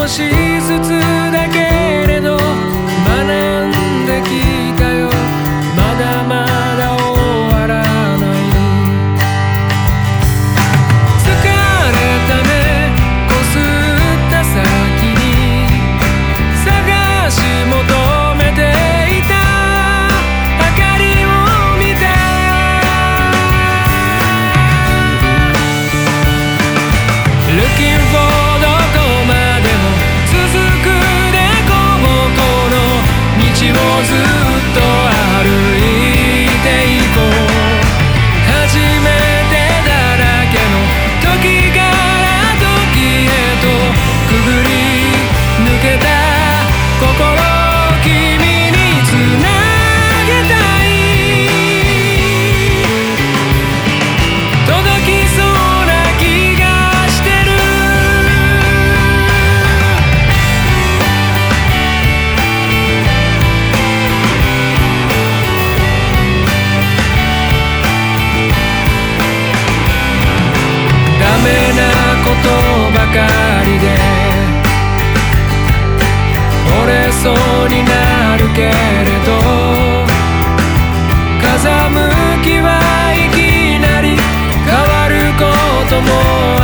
もしずそうになるけれど風向きはいきなり変わることも